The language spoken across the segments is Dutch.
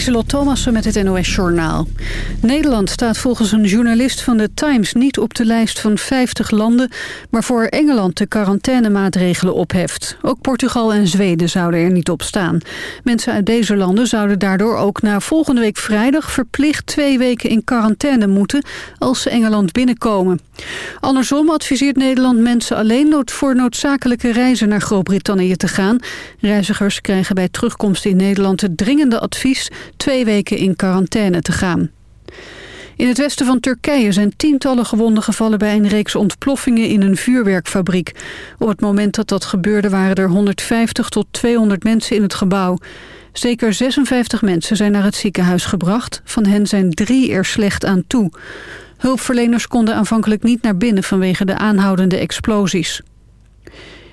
Lieselot Thomassen met het NOS-journaal. Nederland staat volgens een journalist van de Times niet op de lijst van 50 landen... waarvoor Engeland de quarantainemaatregelen opheft. Ook Portugal en Zweden zouden er niet op staan. Mensen uit deze landen zouden daardoor ook na volgende week vrijdag... verplicht twee weken in quarantaine moeten als ze Engeland binnenkomen. Andersom adviseert Nederland mensen alleen voor noodzakelijke reizen naar Groot-Brittannië te gaan. Reizigers krijgen bij terugkomst in Nederland het dringende advies twee weken in quarantaine te gaan. In het westen van Turkije zijn tientallen gewonden gevallen bij een reeks ontploffingen in een vuurwerkfabriek. Op het moment dat dat gebeurde waren er 150 tot 200 mensen in het gebouw. Zeker 56 mensen zijn naar het ziekenhuis gebracht. Van hen zijn drie er slecht aan toe. Hulpverleners konden aanvankelijk niet naar binnen vanwege de aanhoudende explosies.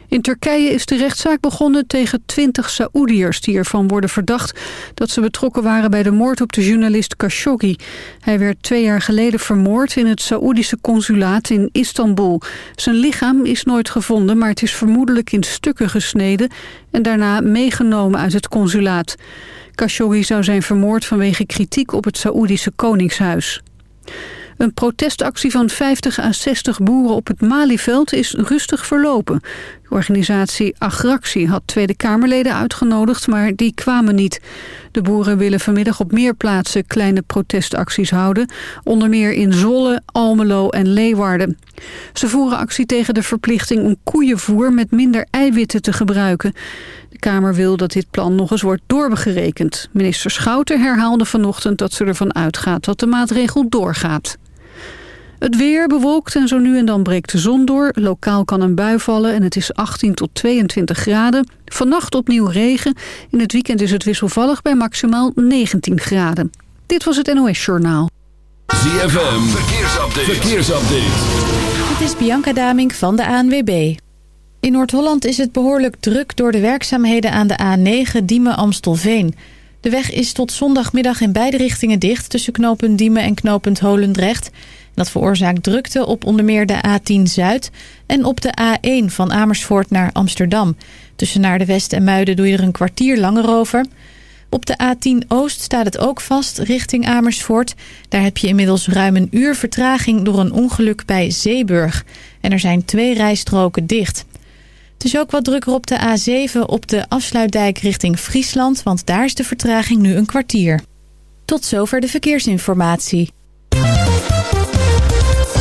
In Turkije is de rechtszaak begonnen tegen twintig Saoediërs... die ervan worden verdacht dat ze betrokken waren bij de moord op de journalist Khashoggi. Hij werd twee jaar geleden vermoord in het Saoedische consulaat in Istanbul. Zijn lichaam is nooit gevonden, maar het is vermoedelijk in stukken gesneden... en daarna meegenomen uit het consulaat. Khashoggi zou zijn vermoord vanwege kritiek op het Saoedische koningshuis. Een protestactie van 50 à 60 boeren op het Malieveld is rustig verlopen. De organisatie Agractie had Tweede Kamerleden uitgenodigd, maar die kwamen niet. De boeren willen vanmiddag op meer plaatsen kleine protestacties houden. Onder meer in Zwolle, Almelo en Leeuwarden. Ze voeren actie tegen de verplichting om koeienvoer met minder eiwitten te gebruiken. De Kamer wil dat dit plan nog eens wordt doorbegerekend. Minister Schouten herhaalde vanochtend dat ze ervan uitgaat dat de maatregel doorgaat. Het weer bewolkt en zo nu en dan breekt de zon door. Lokaal kan een bui vallen en het is 18 tot 22 graden. Vannacht opnieuw regen. In het weekend is het wisselvallig bij maximaal 19 graden. Dit was het NOS Journaal. ZFM, verkeersupdate. verkeersupdate. Het is Bianca Damink van de ANWB. In Noord-Holland is het behoorlijk druk door de werkzaamheden aan de A9 Diemen-Amstelveen... De weg is tot zondagmiddag in beide richtingen dicht... tussen knooppunt Diemen en knooppunt Holendrecht. Dat veroorzaakt drukte op onder meer de A10 Zuid... en op de A1 van Amersfoort naar Amsterdam. Tussen naar de West en Muiden doe je er een kwartier langer over... Op de A10 Oost staat het ook vast richting Amersfoort. Daar heb je inmiddels ruim een uur vertraging door een ongeluk bij Zeeburg. En er zijn twee rijstroken dicht. Het is ook wat drukker op de A7 op de afsluitdijk richting Friesland... want daar is de vertraging nu een kwartier. Tot zover de verkeersinformatie.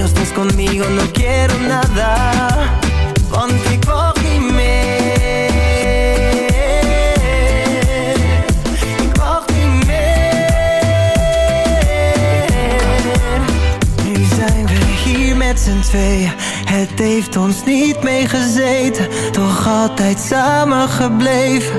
no estás conmigo no quiero nada. Want ik wacht niet meer. Nu zijn we hier met z'n tweeën. Het heeft ons niet meegezeten, toch altijd samen gebleven.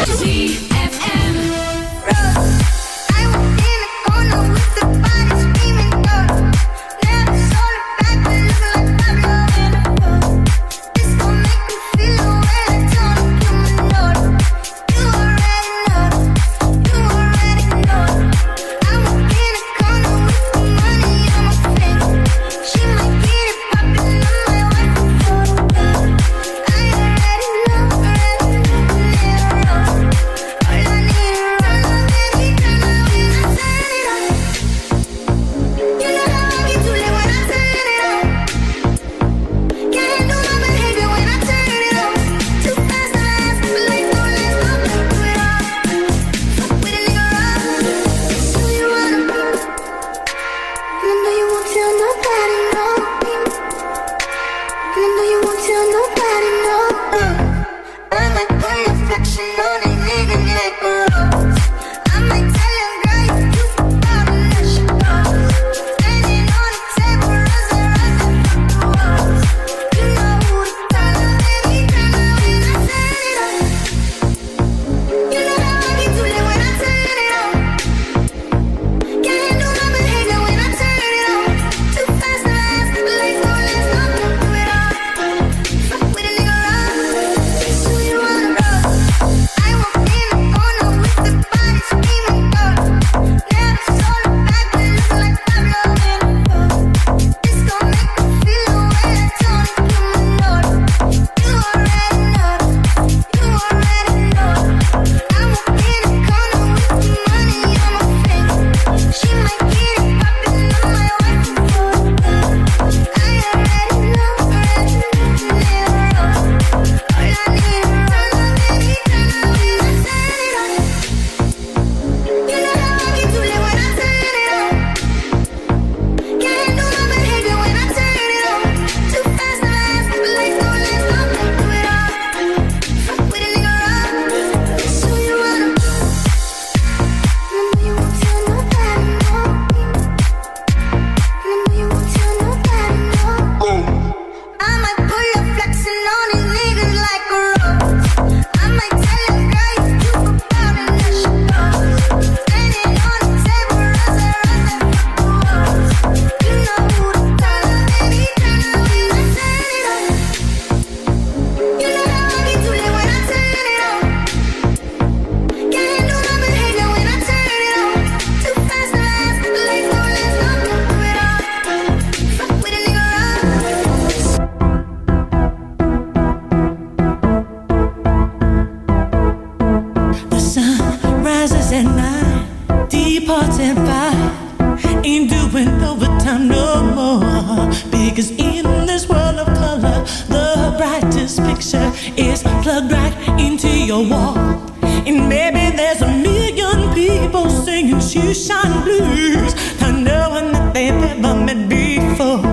And maybe there's a million people singing shoeshine blues, not that they've never met before.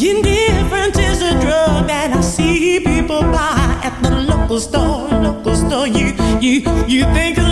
Indifference is a drug that I see people buy at the local store. Local store, you you you think.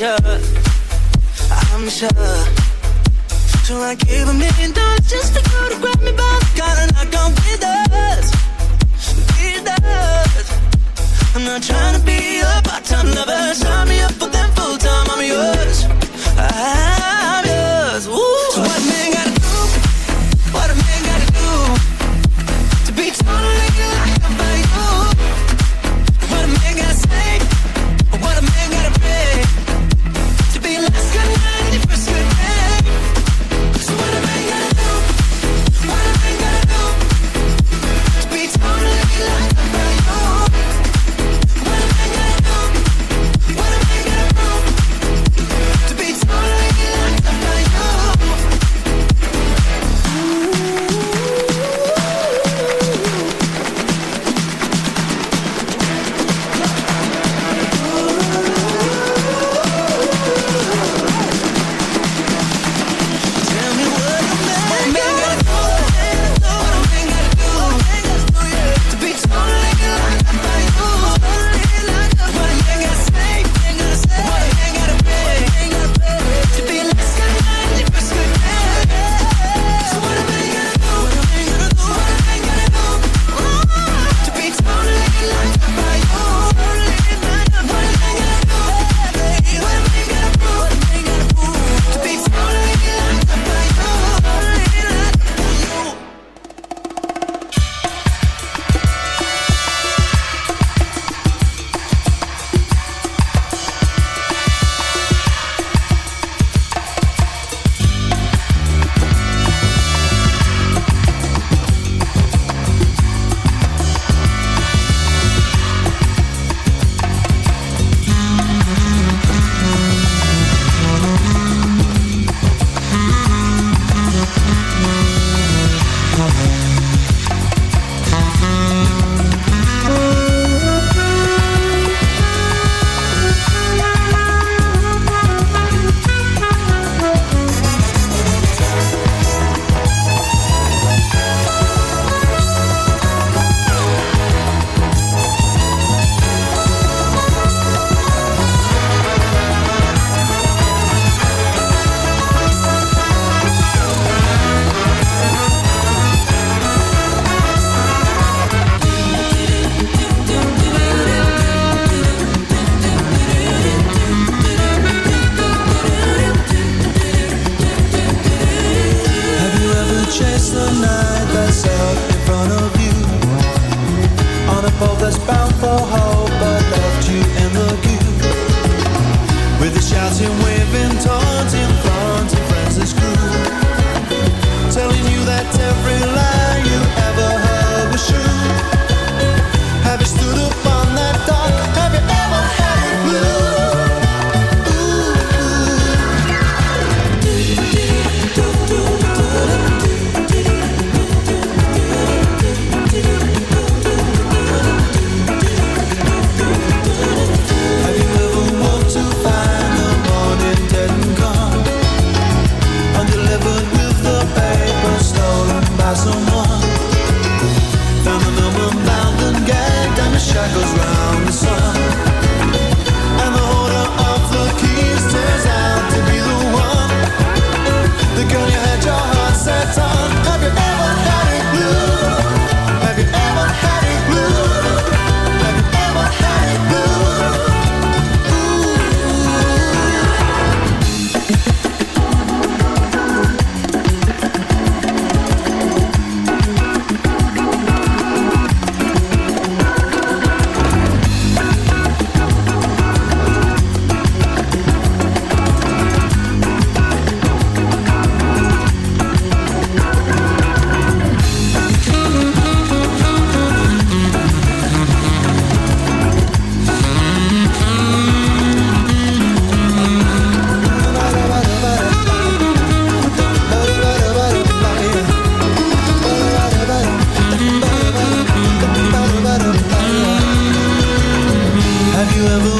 sure, I'm sure. So I gave a million dollars just for you to grab me by the collar, not gone with us, with us. I'm not trying to be a part-time lover. Sign me up for them full-time. I'm yours. I in front of you On a boat that's bound for left you in the queue With the shouts and waving tall. you ever